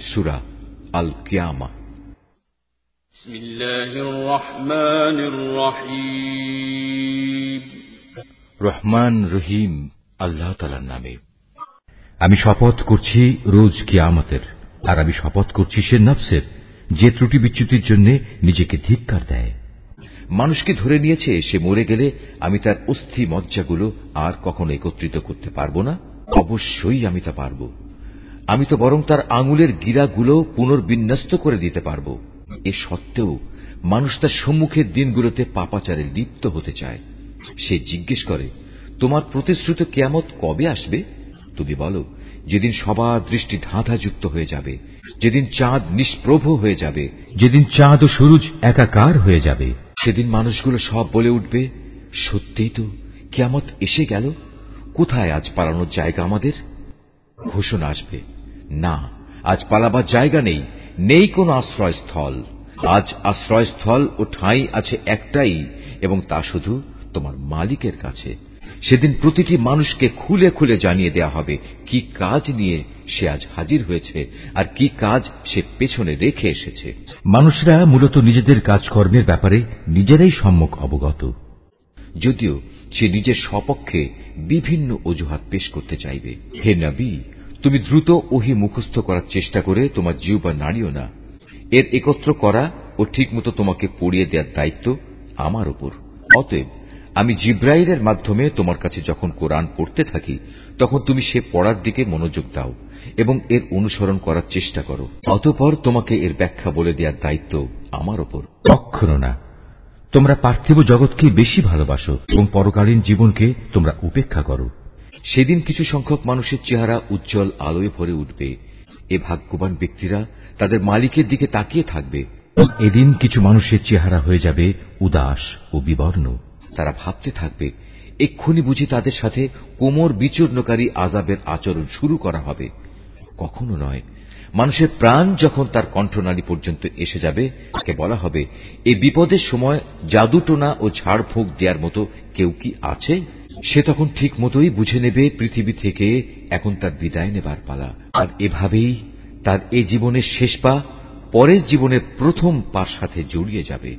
সুরা আল কিয়ামা রহমান রহিম। আল্লাহ তালার নামে। আমি শপথ করছি রোজ কিয়ামতের আর আমি শপথ করছি সে নফসের যে ত্রুটি বিচ্যুতির জন্য নিজেকে ধিক্কার দেয়। মানুষকে ধরে নিয়েছে সে মরে গেলে আমি তার অস্থি মজ্জাগুলো আর কখনো একত্রিত করতে পারব না। অবশ্যই আমি তা পারব। আমি তো বরং তার আঙুলের গিরাগুলো পুনর্বিন্যস্ত করে দিতে পারব। এ সত্ত্বেও মানুষ তার সম্মুখের দিনগুলোতে পাপাচারে লিপ্ত হতে চায়। সে জিজ্ঞেস করে, তোমার প্রতিশ্রুত কেয়ামত কবে আসবে? তুমি বলো, যেদিন সবার দৃষ্টি ধাঁধাযুক্ত হয়ে যাবে, যেদিন চাঁদ নিষ্প্রভ হয়ে যাবে, যেদিন চাঁদ ও সুরুজ একাকার হয়ে যাবে, সেদিন মানুষগুলো সব বলে উঠবে, সত্যিই তো কেয়ামত এসে গেল, কোথায় আজ পালানোর জায়গা আমাদের ঘোষণা আসবে। না, আজ পালাবার জায়গা নেই নেই কোনো আশ্রয়স্থল। আজ আশ্রয়স্থল ও ঠাঁই আছে একটাই, এবং তা শুধু তোমার মালিকের কাছে। সেদিন প্রতিটি মানুষকে খুলে খুলে জানিয়ে দেয়া হবে কি কাজ নিয়ে সে আজ হাজির হয়েছে, আর কি কাজ সে পেছনে রেখে এসেছে। মানুষরা মূলত নিজেদের কাজকর্মের ব্যাপারে নিজেরাই সম্মুখ অবগত। যদিও সে নিজের সপক্ষে বিভিন্ন অজুহাত পেশ করতে চাইবে। হে নবী তুমি দ্রুত ওহি মুখস্থ করার চেষ্টা করে তোমার জিউবা নাড়িও না। এর একত্র করা ও ঠিকমতো তোমাকে পড়িয়ে দেওয়ার দায়িত্ব আমার উপর। অতএব আমি জিব্রাইলের মাধ্যমে তোমার কাছে যখন কোরআন পড়তে থাকি, তখন তুমি সে পড়ার দিকে মনোযোগ দাও এবং এর অনুসরণ করার চেষ্টা করো। অতপর তোমাকে এর ব্যাখ্যা বলে দেওয়ার দায়িত্ব আমার ওপর কখনো না। তোমরা পার্থিব জগৎকে বেশি ভালোবাসো এবং পরকালীন জীবনকে তোমরা উপেক্ষা করো। সেদিন কিছু সংখ্যক মানুষের চেহারা উজ্জ্বল আলোয় ভরে উঠবে। এ ভাগ্যবান ব্যক্তিরা তাদের মালিকের দিকে তাকিয়ে থাকবে। এদিন কিছু মানুষের চেহারা হয়ে যাবে উদাস ও বিবর্ণ। তারা ভাবতে থাকবে, এক্ষুনি বুঝি তাদের সাথে কোমর বিচূর্ণকারী আজাবের আচরণ শুরু করা হবে। কখনো নয়, মানুষের প্রাণ যখন তার কণ্ঠনালী পর্যন্ত এসে যাবে, তাকে বলা হবে এই বিপদের সময় জাদুটোনা ও ঝাড়ফুঁক দেওয়ার মতো কেউ কি আছে? সে তখন ঠিক মতোই বুঝে নেবে পৃথিবী থেকে এখন তার বিদায় নেবার পালা। আর এভাবেই তার এ জীবনের শেষ পা পরের জীবনের প্রথম পার সাথে জড়িয়ে যাবে।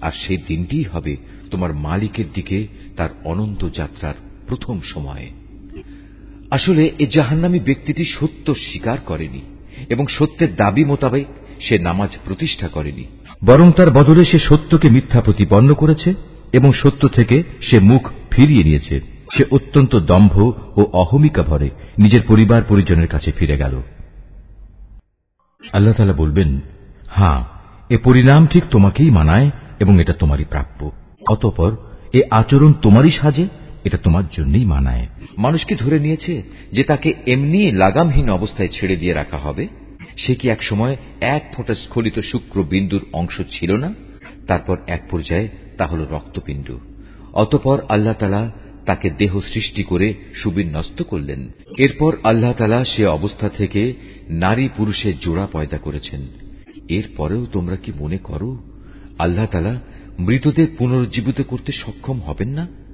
আর সেই দিনটিই হবে তোমার মালিকের দিকে তার অনন্ত যাত্রার প্রথম সময়ে। আসলে এ জাহান্নামী ব্যক্তিটি সত্য স্বীকার করেনি এবং সত্যের দাবি মোতাবেক সে নামাজ প্রতিষ্ঠা করেনি। বরং তার বদলে সে সত্যকে মিথ্যা প্রতিপন্ন করেছে এবং সত্য থেকে সে মুখ ফিরিয়ে নিয়েছে। সে অত্যন্ত দম্ভ ও অহমিকা ভরে নিজের পরিবার পরিজনের কাছে ফিরে গেল। আল্লাহ বলবেন হ্যাঁ এ পরিণাম ঠিক তোমাকেই মানায় এবং এটা তোমারই প্রাপ্য। অতপর এ আচরণ তোমারই সাজে, এটা তোমার জন্যই মানায়। মানুষকে ধরে নিয়েছে যে তাকে এমনি লাগামহীন অবস্থায় ছেড়ে দিয়ে রাখা হবে? সে কি এক সময় এক ফোঁটা স্খলিত শুক্র বিন্দুর অংশ ছিল না? তারপর এক পর্যায়ে তা হল রক্তপিণ্ড। অতপর আল্লাহ তালা তাকে দেহ সৃষ্টি করে সুবিন্যস্ত করলেন। এরপর আল্লাহ তালা সে অবস্থা থেকে নারী পুরুষের জোড়া পয়দা করেছেন। এরপরেও তোমরা কি মনে করো, আল্লাহ তালা মৃতদের পুনরুজ্জীবিত করতে সক্ষম হবেন না?